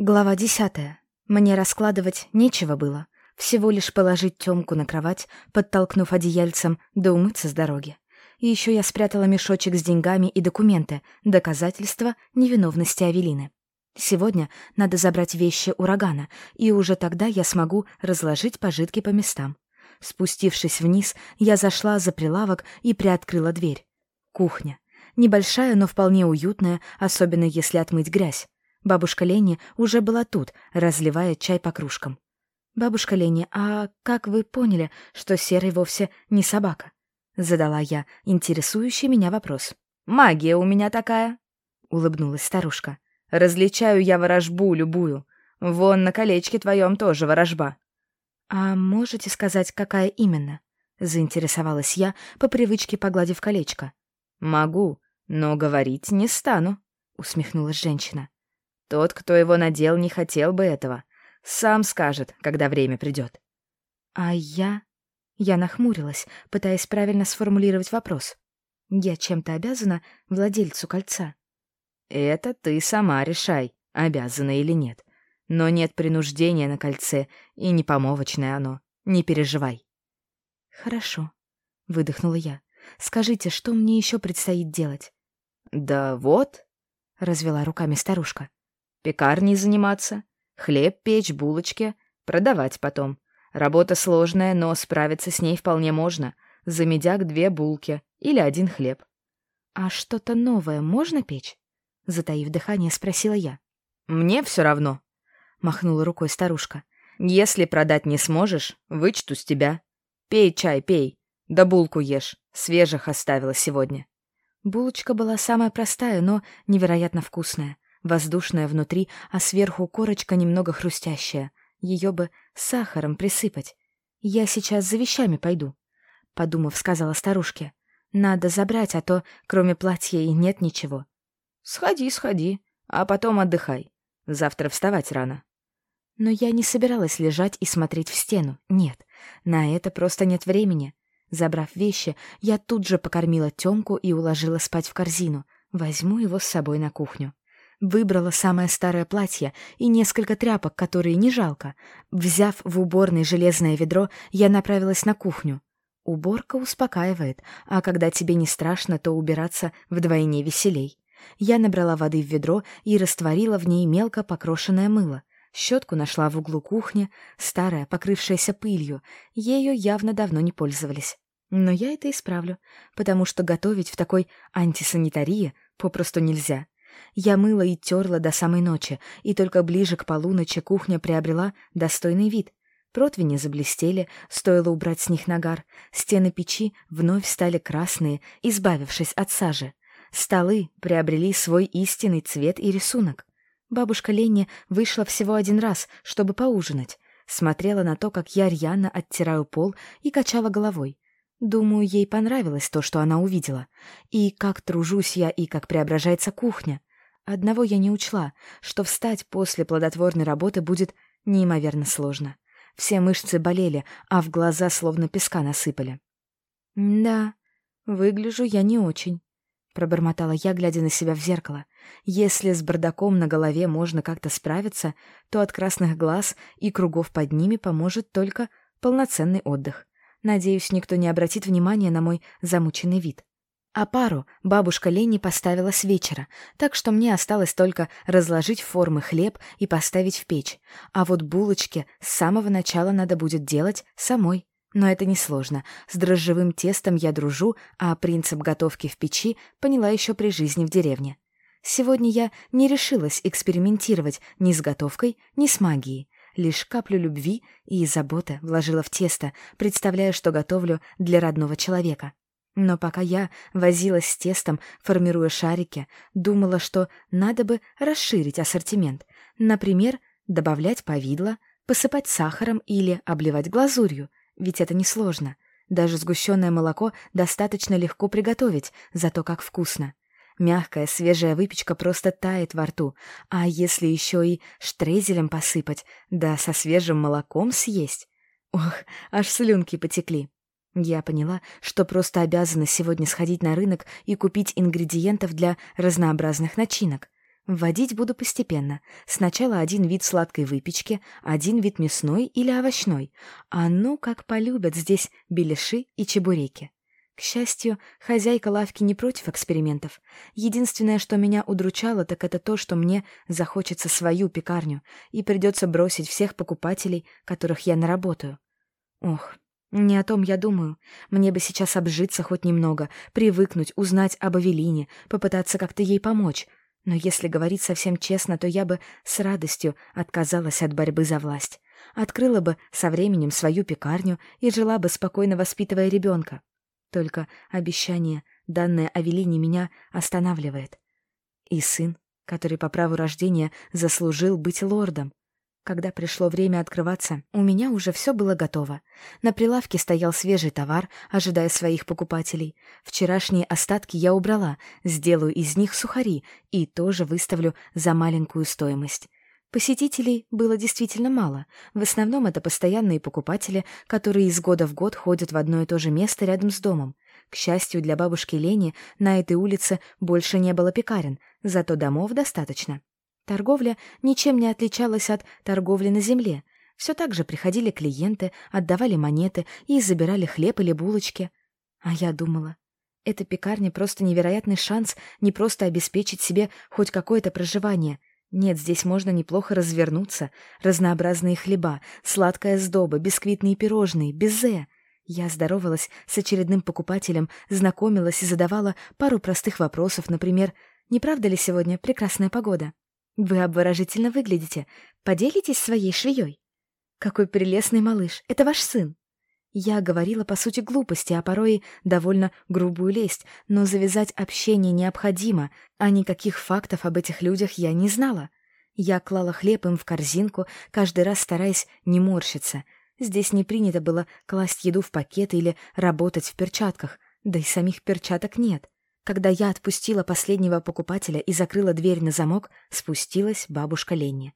Глава десятая. Мне раскладывать нечего было. Всего лишь положить Тёмку на кровать, подтолкнув одеяльцем, да умыться с дороги. И еще я спрятала мешочек с деньгами и документы, доказательства невиновности Авелины. Сегодня надо забрать вещи урагана, и уже тогда я смогу разложить пожитки по местам. Спустившись вниз, я зашла за прилавок и приоткрыла дверь. Кухня. Небольшая, но вполне уютная, особенно если отмыть грязь. Бабушка Лени уже была тут, разливая чай по кружкам. «Бабушка Лени, а как вы поняли, что Серый вовсе не собака?» Задала я интересующий меня вопрос. «Магия у меня такая», — улыбнулась старушка. «Различаю я ворожбу любую. Вон на колечке твоем тоже ворожба». «А можете сказать, какая именно?» — заинтересовалась я, по привычке погладив колечко. «Могу, но говорить не стану», — усмехнулась женщина. Тот, кто его надел, не хотел бы этого. Сам скажет, когда время придет. А я... Я нахмурилась, пытаясь правильно сформулировать вопрос. Я чем-то обязана владельцу кольца? Это ты сама решай, обязана или нет. Но нет принуждения на кольце, и не помолвочное оно. Не переживай. Хорошо, выдохнула я. Скажите, что мне еще предстоит делать? Да вот, развела руками старушка. Пекарней заниматься, хлеб печь, булочки, продавать потом. Работа сложная, но справиться с ней вполне можно. За медяк две булки или один хлеб. «А что-то новое можно печь?» Затаив дыхание, спросила я. «Мне все равно», — махнула рукой старушка. «Если продать не сможешь, вычту с тебя. Пей чай, пей. Да булку ешь. Свежих оставила сегодня». Булочка была самая простая, но невероятно вкусная воздушная внутри, а сверху корочка немного хрустящая. Ее бы сахаром присыпать. Я сейчас за вещами пойду, — подумав, сказала старушке. Надо забрать, а то кроме платья и нет ничего. Сходи, сходи, а потом отдыхай. Завтра вставать рано. Но я не собиралась лежать и смотреть в стену. Нет, на это просто нет времени. Забрав вещи, я тут же покормила Тёмку и уложила спать в корзину. Возьму его с собой на кухню. Выбрала самое старое платье и несколько тряпок, которые не жалко. Взяв в уборной железное ведро, я направилась на кухню. Уборка успокаивает, а когда тебе не страшно, то убираться вдвойне веселей. Я набрала воды в ведро и растворила в ней мелко покрошенное мыло. Щетку нашла в углу кухни, старая, покрывшаяся пылью. Ею явно давно не пользовались. Но я это исправлю, потому что готовить в такой антисанитарии попросту нельзя. Я мыла и терла до самой ночи, и только ближе к полуночи кухня приобрела достойный вид. Противни заблестели, стоило убрать с них нагар. Стены печи вновь стали красные, избавившись от сажи. Столы приобрели свой истинный цвет и рисунок. Бабушка Ленни вышла всего один раз, чтобы поужинать. Смотрела на то, как я рьяно оттираю пол и качала головой. Думаю, ей понравилось то, что она увидела. И как тружусь я, и как преображается кухня. Одного я не учла, что встать после плодотворной работы будет неимоверно сложно. Все мышцы болели, а в глаза словно песка насыпали. «Да, выгляжу я не очень», — пробормотала я, глядя на себя в зеркало. «Если с бардаком на голове можно как-то справиться, то от красных глаз и кругов под ними поможет только полноценный отдых. Надеюсь, никто не обратит внимания на мой замученный вид. А пару бабушка Лени поставила с вечера, так что мне осталось только разложить формы хлеб и поставить в печь. А вот булочки с самого начала надо будет делать самой. Но это несложно. С дрожжевым тестом я дружу, а принцип готовки в печи поняла еще при жизни в деревне. Сегодня я не решилась экспериментировать ни с готовкой, ни с магией. Лишь каплю любви и заботы вложила в тесто, представляя, что готовлю для родного человека. Но пока я возилась с тестом, формируя шарики, думала, что надо бы расширить ассортимент. Например, добавлять повидло, посыпать сахаром или обливать глазурью, ведь это несложно. Даже сгущенное молоко достаточно легко приготовить, зато как вкусно. Мягкая, свежая выпечка просто тает во рту, а если еще и штрезелем посыпать, да со свежим молоком съесть... Ох, аж слюнки потекли. Я поняла, что просто обязана сегодня сходить на рынок и купить ингредиентов для разнообразных начинок. Вводить буду постепенно. Сначала один вид сладкой выпечки, один вид мясной или овощной. А ну, как полюбят здесь беляши и чебуреки. К счастью, хозяйка лавки не против экспериментов. Единственное, что меня удручало, так это то, что мне захочется свою пекарню, и придется бросить всех покупателей, которых я наработаю. Ох, не о том я думаю. Мне бы сейчас обжиться хоть немного, привыкнуть, узнать об Авелине, попытаться как-то ей помочь. Но если говорить совсем честно, то я бы с радостью отказалась от борьбы за власть. Открыла бы со временем свою пекарню и жила бы, спокойно воспитывая ребенка. Только обещание, данное Авелине, меня останавливает. И сын, который по праву рождения заслужил быть лордом. Когда пришло время открываться, у меня уже все было готово. На прилавке стоял свежий товар, ожидая своих покупателей. Вчерашние остатки я убрала, сделаю из них сухари и тоже выставлю за маленькую стоимость. Посетителей было действительно мало. В основном это постоянные покупатели, которые из года в год ходят в одно и то же место рядом с домом. К счастью для бабушки Лени, на этой улице больше не было пекарен, зато домов достаточно. Торговля ничем не отличалась от торговли на земле. Все так же приходили клиенты, отдавали монеты и забирали хлеб или булочки. А я думала, эта пекарня просто невероятный шанс не просто обеспечить себе хоть какое-то проживание. Нет, здесь можно неплохо развернуться. Разнообразные хлеба, сладкая сдоба, бисквитные пирожные, безе. Я здоровалась с очередным покупателем, знакомилась и задавала пару простых вопросов, например, «Не правда ли сегодня прекрасная погода?» Вы обворожительно выглядите. Поделитесь своей швеей. Какой прелестный малыш. Это ваш сын. Я говорила, по сути, глупости, а порой довольно грубую лесть, но завязать общение необходимо, а никаких фактов об этих людях я не знала. Я клала хлеб им в корзинку, каждый раз стараясь не морщиться. Здесь не принято было класть еду в пакеты или работать в перчатках, да и самих перчаток нет. Когда я отпустила последнего покупателя и закрыла дверь на замок, спустилась бабушка Ленни.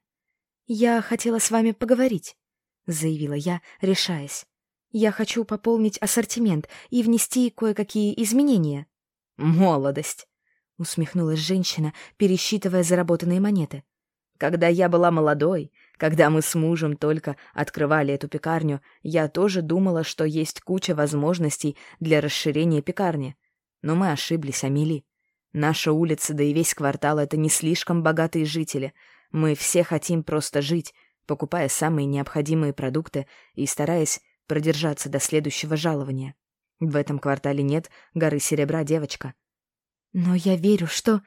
«Я хотела с вами поговорить», — заявила я, решаясь. «Я хочу пополнить ассортимент и внести кое-какие изменения». «Молодость», — усмехнулась женщина, пересчитывая заработанные монеты. «Когда я была молодой, когда мы с мужем только открывали эту пекарню, я тоже думала, что есть куча возможностей для расширения пекарни. Но мы ошиблись, Амели. Наша улица, да и весь квартал — это не слишком богатые жители. Мы все хотим просто жить, покупая самые необходимые продукты и стараясь продержаться до следующего жалования. В этом квартале нет горы серебра, девочка. Но я верю, что...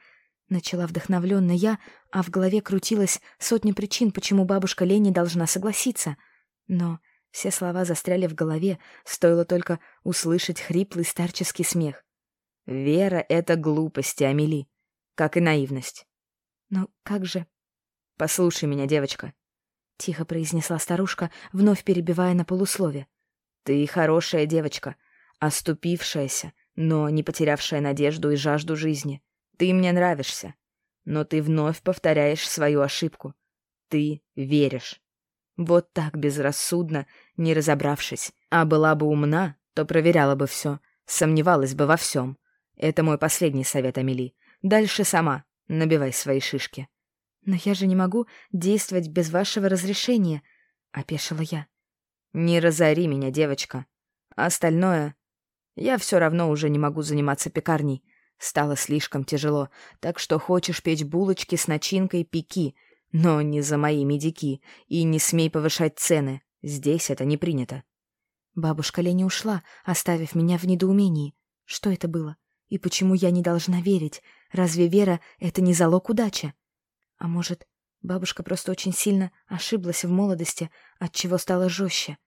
Начала вдохновленно я, а в голове крутилось сотни причин, почему бабушка Лени должна согласиться. Но все слова застряли в голове, стоило только услышать хриплый старческий смех. Вера — это глупости, Амели, как и наивность. Но как же... Послушай меня, девочка. Тихо произнесла старушка, вновь перебивая на полуслове. Ты хорошая девочка, оступившаяся, но не потерявшая надежду и жажду жизни. Ты мне нравишься, но ты вновь повторяешь свою ошибку. Ты веришь. Вот так безрассудно, не разобравшись. А была бы умна, то проверяла бы все, сомневалась бы во всем. Это мой последний совет, Амели. Дальше сама. Набивай свои шишки. Но я же не могу действовать без вашего разрешения, — опешила я. Не разори меня, девочка. остальное... Я все равно уже не могу заниматься пекарней. Стало слишком тяжело, так что хочешь печь булочки с начинкой — пеки, но не за мои медики, и не смей повышать цены. Здесь это не принято. Бабушка Леня ушла, оставив меня в недоумении. Что это было? И почему я не должна верить? Разве вера — это не залог удачи? А может, бабушка просто очень сильно ошиблась в молодости, отчего стала жестче?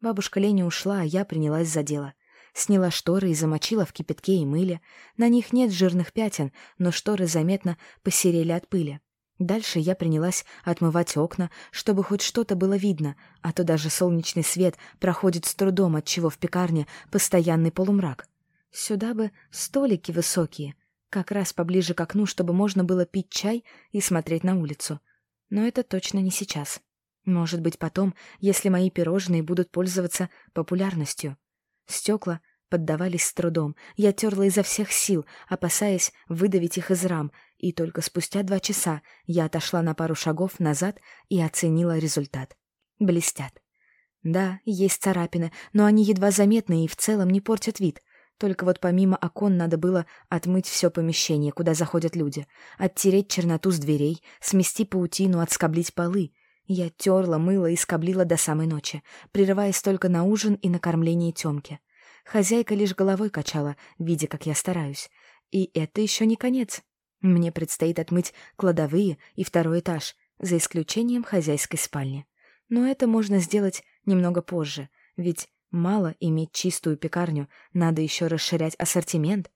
Бабушка Леня ушла, а я принялась за дело. Сняла шторы и замочила в кипятке и мыле. На них нет жирных пятен, но шторы заметно посерели от пыли. Дальше я принялась отмывать окна, чтобы хоть что-то было видно, а то даже солнечный свет проходит с трудом, отчего в пекарне постоянный полумрак. Сюда бы столики высокие, как раз поближе к окну, чтобы можно было пить чай и смотреть на улицу. Но это точно не сейчас. Может быть, потом, если мои пирожные будут пользоваться популярностью. Стекла поддавались с трудом. Я терла изо всех сил, опасаясь выдавить их из рам, и только спустя два часа я отошла на пару шагов назад и оценила результат. Блестят. Да, есть царапины, но они едва заметны и в целом не портят вид. Только вот помимо окон надо было отмыть все помещение, куда заходят люди, оттереть черноту с дверей, смести паутину, отскоблить полы. Я терла, мыла и скоблила до самой ночи, прерываясь только на ужин и на кормление Тёмки. Хозяйка лишь головой качала, видя, как я стараюсь. И это еще не конец. Мне предстоит отмыть кладовые и второй этаж, за исключением хозяйской спальни. Но это можно сделать немного позже, ведь мало иметь чистую пекарню, надо еще расширять ассортимент.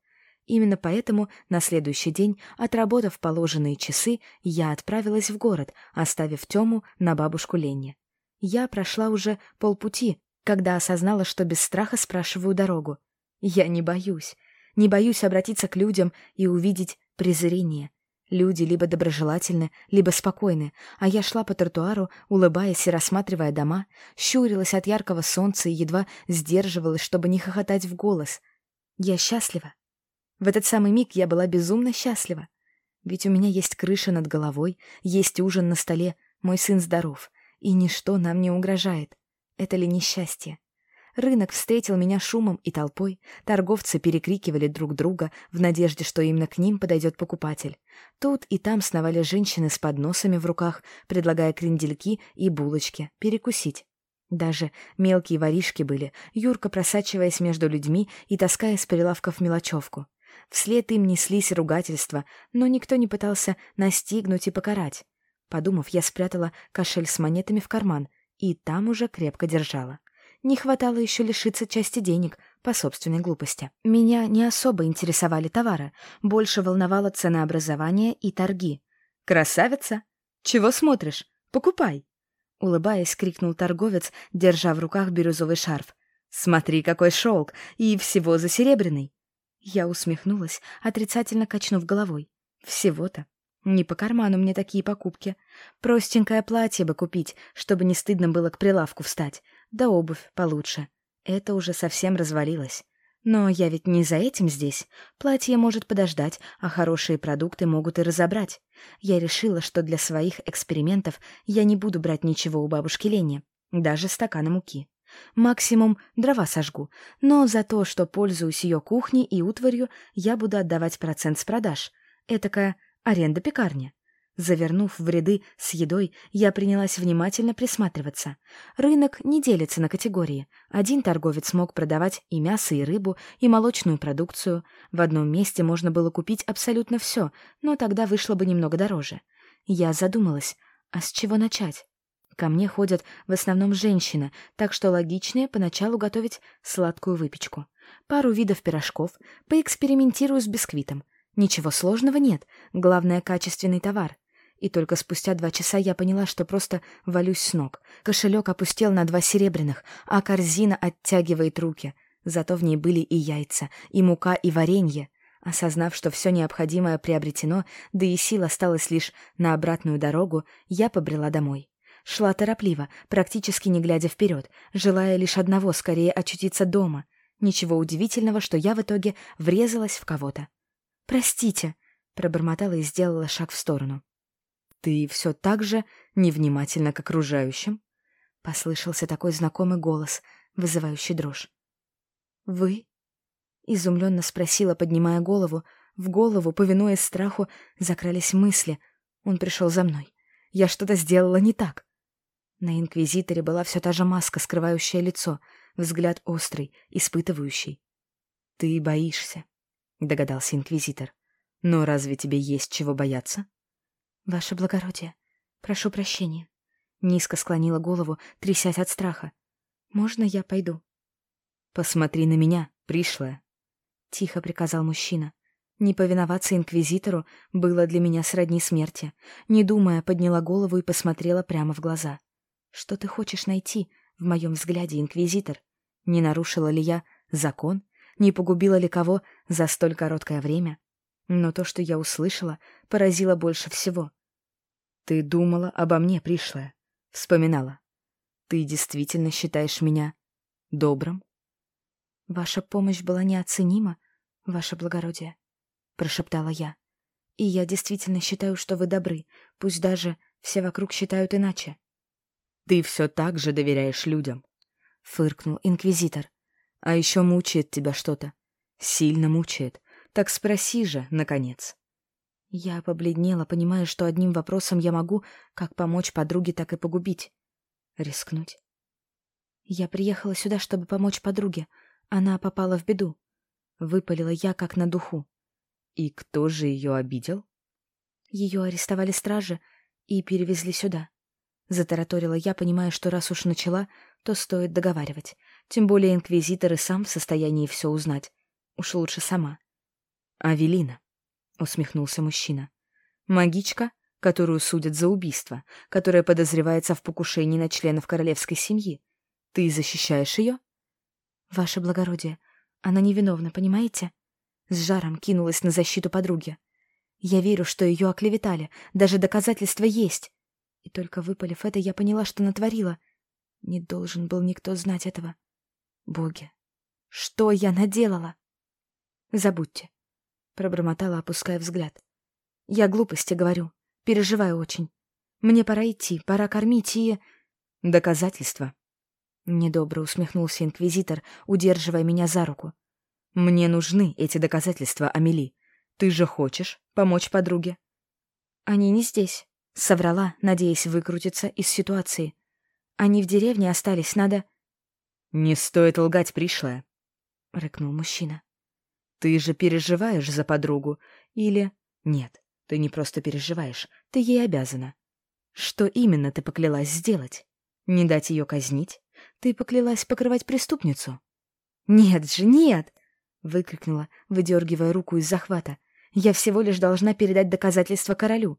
Именно поэтому на следующий день, отработав положенные часы, я отправилась в город, оставив Тему на бабушку Лене. Я прошла уже полпути, когда осознала, что без страха спрашиваю дорогу. Я не боюсь. Не боюсь обратиться к людям и увидеть презрение. Люди либо доброжелательны, либо спокойны, а я шла по тротуару, улыбаясь и рассматривая дома, щурилась от яркого солнца и едва сдерживалась, чтобы не хохотать в голос. Я счастлива. В этот самый миг я была безумно счастлива. Ведь у меня есть крыша над головой, есть ужин на столе, мой сын здоров, и ничто нам не угрожает. Это ли несчастье? Рынок встретил меня шумом и толпой, торговцы перекрикивали друг друга в надежде, что именно к ним подойдет покупатель. Тут и там сновали женщины с подносами в руках, предлагая крендельки и булочки перекусить. Даже мелкие воришки были, Юрка просачиваясь между людьми и таская с прилавков мелочевку. Вслед им неслись ругательства, но никто не пытался настигнуть и покарать. Подумав, я спрятала кошель с монетами в карман и там уже крепко держала. Не хватало еще лишиться части денег по собственной глупости. Меня не особо интересовали товары, больше волновало ценообразование и торги. «Красавица! Чего смотришь? Покупай!» Улыбаясь, крикнул торговец, держа в руках бирюзовый шарф. «Смотри, какой шелк! И всего за серебряный!» Я усмехнулась, отрицательно качнув головой. «Всего-то. Не по карману мне такие покупки. Простенькое платье бы купить, чтобы не стыдно было к прилавку встать. Да обувь получше. Это уже совсем развалилось. Но я ведь не за этим здесь. Платье может подождать, а хорошие продукты могут и разобрать. Я решила, что для своих экспериментов я не буду брать ничего у бабушки Лени, даже стакана муки. Максимум дрова сожгу, но за то, что пользуюсь ее кухней и утварью, я буду отдавать процент с продаж. Этакая аренда пекарни. Завернув в ряды с едой, я принялась внимательно присматриваться. Рынок не делится на категории. Один торговец мог продавать и мясо, и рыбу, и молочную продукцию. В одном месте можно было купить абсолютно все, но тогда вышло бы немного дороже. Я задумалась, а с чего начать? Ко мне ходят в основном женщины, так что логичнее поначалу готовить сладкую выпечку. Пару видов пирожков, поэкспериментирую с бисквитом. Ничего сложного нет, главное — качественный товар. И только спустя два часа я поняла, что просто валюсь с ног. Кошелек опустел на два серебряных, а корзина оттягивает руки. Зато в ней были и яйца, и мука, и варенье. Осознав, что все необходимое приобретено, да и сил осталось лишь на обратную дорогу, я побрела домой. Шла торопливо, практически не глядя вперед, желая лишь одного скорее очутиться дома. Ничего удивительного, что я в итоге врезалась в кого-то. «Простите», — пробормотала и сделала шаг в сторону. «Ты все так же невнимательна к окружающим?» — послышался такой знакомый голос, вызывающий дрожь. «Вы?» — изумленно спросила, поднимая голову. В голову, повинуясь страху, закрались мысли. Он пришел за мной. Я что-то сделала не так. На инквизиторе была все та же маска, скрывающая лицо, взгляд острый, испытывающий. «Ты боишься», — догадался инквизитор. «Но разве тебе есть чего бояться?» «Ваше благородие, прошу прощения». Низко склонила голову, трясясь от страха. «Можно я пойду?» «Посмотри на меня, пришлая», — тихо приказал мужчина. Не повиноваться инквизитору было для меня сродни смерти. Не думая, подняла голову и посмотрела прямо в глаза. «Что ты хочешь найти в моем взгляде, инквизитор? Не нарушила ли я закон? Не погубила ли кого за столь короткое время? Но то, что я услышала, поразило больше всего. Ты думала обо мне, пришлая, вспоминала. Ты действительно считаешь меня добрым? Ваша помощь была неоценима, ваше благородие, прошептала я. И я действительно считаю, что вы добры, пусть даже все вокруг считают иначе. Ты все так же доверяешь людям, фыркнул инквизитор. А еще мучает тебя что-то. Сильно мучает. Так спроси же, наконец. Я побледнела, понимая, что одним вопросом я могу как помочь подруге, так и погубить. Рискнуть. Я приехала сюда, чтобы помочь подруге. Она попала в беду. Выпалила я как на духу. И кто же ее обидел? Ее арестовали стражи и перевезли сюда. Затараторила я, понимая, что раз уж начала, то стоит договаривать. Тем более инквизитор и сам в состоянии все узнать. Уж лучше сама. «Авелина», — усмехнулся мужчина. «Магичка, которую судят за убийство, которая подозревается в покушении на членов королевской семьи. Ты защищаешь ее?» «Ваше благородие, она невиновна, понимаете?» С жаром кинулась на защиту подруги. «Я верю, что ее оклеветали, даже доказательства есть. И только выпалив это, я поняла, что натворила. Не должен был никто знать этого. Боги, что я наделала? Забудьте, пробормотала, опуская взгляд. Я глупости говорю, переживаю очень. Мне пора идти, пора кормить и... Доказательства. Недобро усмехнулся инквизитор, удерживая меня за руку. Мне нужны эти доказательства, Амели. Ты же хочешь помочь подруге? Они не здесь. Соврала, надеясь выкрутиться из ситуации. Они в деревне остались, надо... «Не стоит лгать, пришлая», — рыкнул мужчина. «Ты же переживаешь за подругу. Или... Нет, ты не просто переживаешь, ты ей обязана. Что именно ты поклялась сделать? Не дать ее казнить? Ты поклялась покрывать преступницу?» «Нет же, нет!» — выкрикнула, выдергивая руку из захвата. «Я всего лишь должна передать доказательства королю.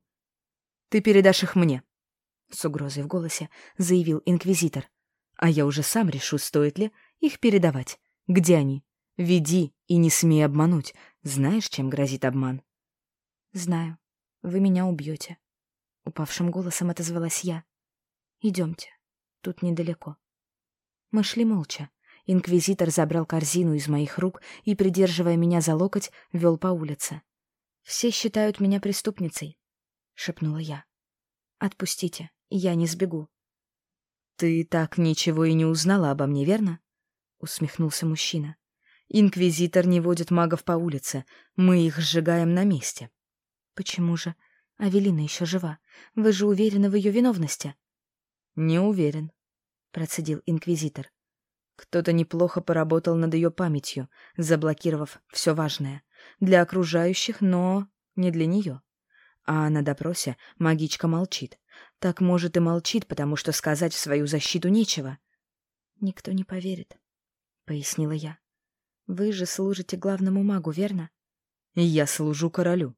Ты передашь их мне», — с угрозой в голосе заявил инквизитор. «А я уже сам решу, стоит ли их передавать. Где они? Веди и не смей обмануть. Знаешь, чем грозит обман?» «Знаю. Вы меня убьете», — упавшим голосом отозвалась я. «Идемте. Тут недалеко». Мы шли молча. Инквизитор забрал корзину из моих рук и, придерживая меня за локоть, вел по улице. Все считают меня преступницей, — шепнула я. «Отпустите, я не сбегу». «Ты так ничего и не узнала обо мне, верно?» — усмехнулся мужчина. «Инквизитор не водит магов по улице. Мы их сжигаем на месте». «Почему же? Авелина еще жива. Вы же уверены в ее виновности?» «Не уверен», — процедил инквизитор. «Кто-то неплохо поработал над ее памятью, заблокировав все важное. Для окружающих, но не для нее. А на допросе магичка молчит. Так, может, и молчит, потому что сказать в свою защиту нечего. «Никто не поверит», — пояснила я. «Вы же служите главному магу, верно?» «Я служу королю».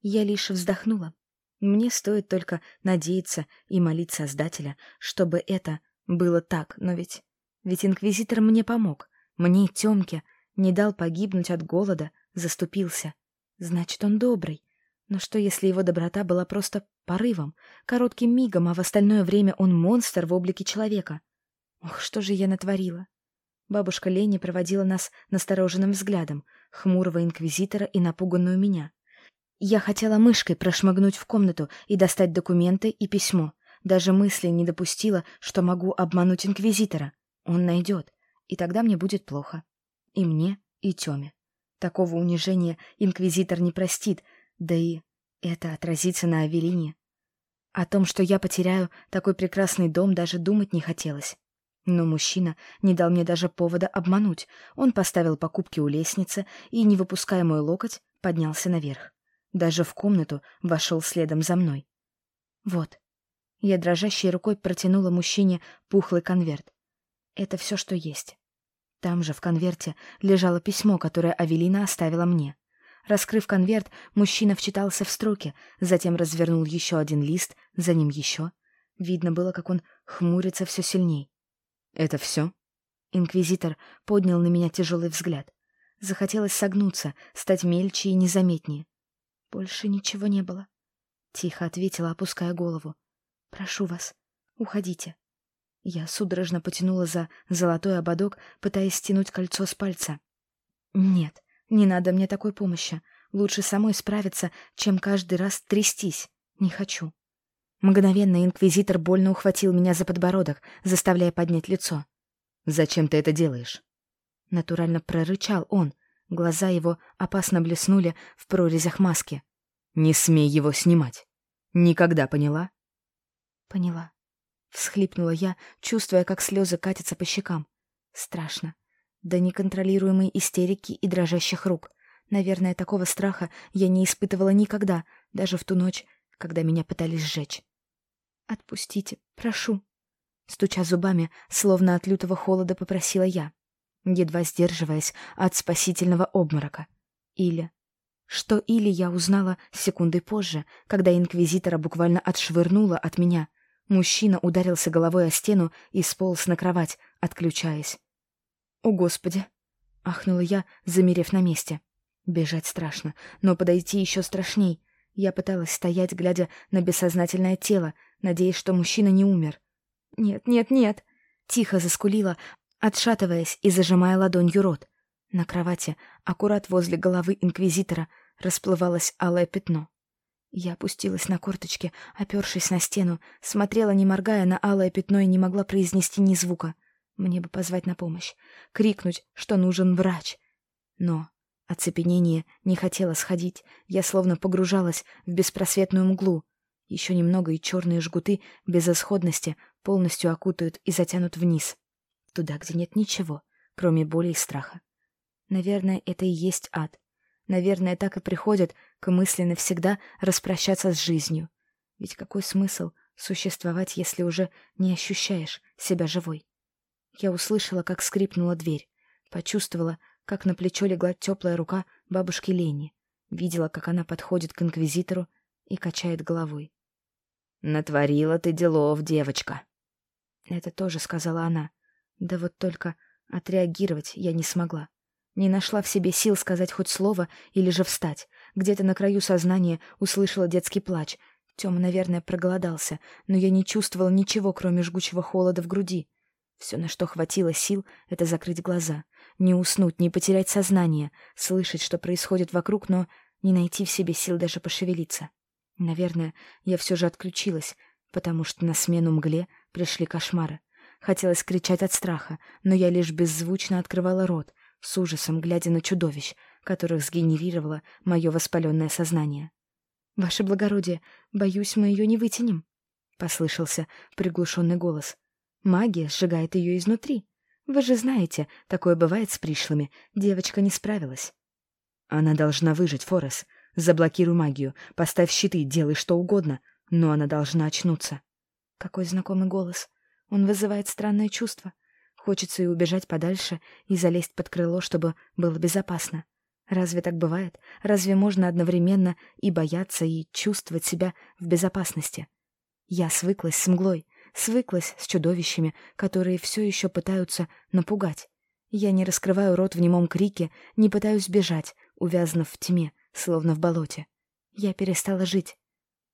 Я лишь вздохнула. Мне стоит только надеяться и молить Создателя, чтобы это было так, но ведь... Ведь Инквизитор мне помог, мне, Тёмке, не дал погибнуть от голода, заступился. Значит, он добрый, но что, если его доброта была просто порывом, коротким мигом, а в остальное время он монстр в облике человека? Ох, что же я натворила? Бабушка Лени проводила нас настороженным взглядом, хмурого инквизитора и напуганную меня. Я хотела мышкой прошмыгнуть в комнату и достать документы и письмо. Даже мысли не допустила, что могу обмануть инквизитора. Он найдет, и тогда мне будет плохо. И мне, и Тёме. Такого унижения инквизитор не простит, да и это отразится на Авелине. О том, что я потеряю такой прекрасный дом, даже думать не хотелось. Но мужчина не дал мне даже повода обмануть. Он поставил покупки у лестницы и, не выпуская мой локоть, поднялся наверх. Даже в комнату вошел следом за мной. Вот. Я дрожащей рукой протянула мужчине пухлый конверт. Это все, что есть. Там же в конверте лежало письмо, которое Авелина оставила мне. Раскрыв конверт, мужчина вчитался в строки, затем развернул еще один лист, за ним еще. Видно было, как он хмурится все сильней. «Это все?» Инквизитор поднял на меня тяжелый взгляд. Захотелось согнуться, стать мельче и незаметнее. «Больше ничего не было», — тихо ответила, опуская голову. «Прошу вас, уходите». Я судорожно потянула за золотой ободок, пытаясь стянуть кольцо с пальца. Нет, не надо мне такой помощи. Лучше самой справиться, чем каждый раз трястись. Не хочу. Мгновенно инквизитор больно ухватил меня за подбородок, заставляя поднять лицо. «Зачем ты это делаешь?» Натурально прорычал он. Глаза его опасно блеснули в прорезях маски. «Не смей его снимать. Никогда поняла?» «Поняла». Всхлипнула я, чувствуя, как слезы катятся по щекам. Страшно. До неконтролируемой истерики и дрожащих рук. Наверное, такого страха я не испытывала никогда, даже в ту ночь, когда меня пытались сжечь. «Отпустите, прошу». Стуча зубами, словно от лютого холода, попросила я, едва сдерживаясь от спасительного обморока. Или... Что или я узнала секунды позже, когда инквизитора буквально отшвырнула от меня. Мужчина ударился головой о стену и сполз на кровать, отключаясь. «О, Господи!» — ахнула я, замерев на месте. Бежать страшно, но подойти еще страшней. Я пыталась стоять, глядя на бессознательное тело, надеясь, что мужчина не умер. «Нет, нет, нет!» — тихо заскулила, отшатываясь и зажимая ладонью рот. На кровати, аккурат возле головы инквизитора, расплывалось алое пятно. Я опустилась на корточки, опершись на стену, смотрела, не моргая, на алое пятно и не могла произнести ни звука. Мне бы позвать на помощь, крикнуть, что нужен врач. Но оцепенение не хотело сходить, я словно погружалась в беспросветную мглу. Еще немного, и черные жгуты безысходности полностью окутают и затянут вниз. Туда, где нет ничего, кроме боли и страха. Наверное, это и есть ад. Наверное, так и приходят к мысли навсегда распрощаться с жизнью. Ведь какой смысл существовать, если уже не ощущаешь себя живой? Я услышала, как скрипнула дверь. Почувствовала, как на плечо легла теплая рука бабушки Лени. Видела, как она подходит к инквизитору и качает головой. «Натворила ты делов, девочка!» Это тоже сказала она. Да вот только отреагировать я не смогла. Не нашла в себе сил сказать хоть слово или же встать. Где-то на краю сознания услышала детский плач. Тёма, наверное, проголодался, но я не чувствовала ничего, кроме жгучего холода в груди. Все, на что хватило сил, это закрыть глаза. Не уснуть, не потерять сознание, слышать, что происходит вокруг, но не найти в себе сил даже пошевелиться. Наверное, я все же отключилась, потому что на смену мгле пришли кошмары. Хотелось кричать от страха, но я лишь беззвучно открывала рот, с ужасом глядя на чудовищ, которых сгенерировало мое воспаленное сознание. «Ваше благородие, боюсь, мы ее не вытянем», — послышался приглушенный голос. Магия сжигает ее изнутри. Вы же знаете, такое бывает с пришлыми. Девочка не справилась. Она должна выжить, Форес. Заблокируй магию, поставь щиты, делай что угодно, но она должна очнуться. Какой знакомый голос. Он вызывает странное чувство. Хочется и убежать подальше, и залезть под крыло, чтобы было безопасно. Разве так бывает? Разве можно одновременно и бояться, и чувствовать себя в безопасности? Я свыклась с мглой, свыклась с чудовищами, которые все еще пытаются напугать. Я не раскрываю рот в немом крике, не пытаюсь бежать, увязнув в тьме, словно в болоте. Я перестала жить.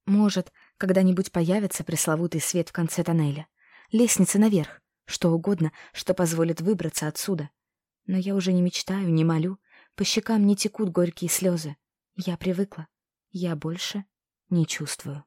Может, когда-нибудь появится пресловутый свет в конце тоннеля. Лестница наверх. Что угодно, что позволит выбраться отсюда. Но я уже не мечтаю, не молю. По щекам не текут горькие слезы. Я привыкла. Я больше не чувствую.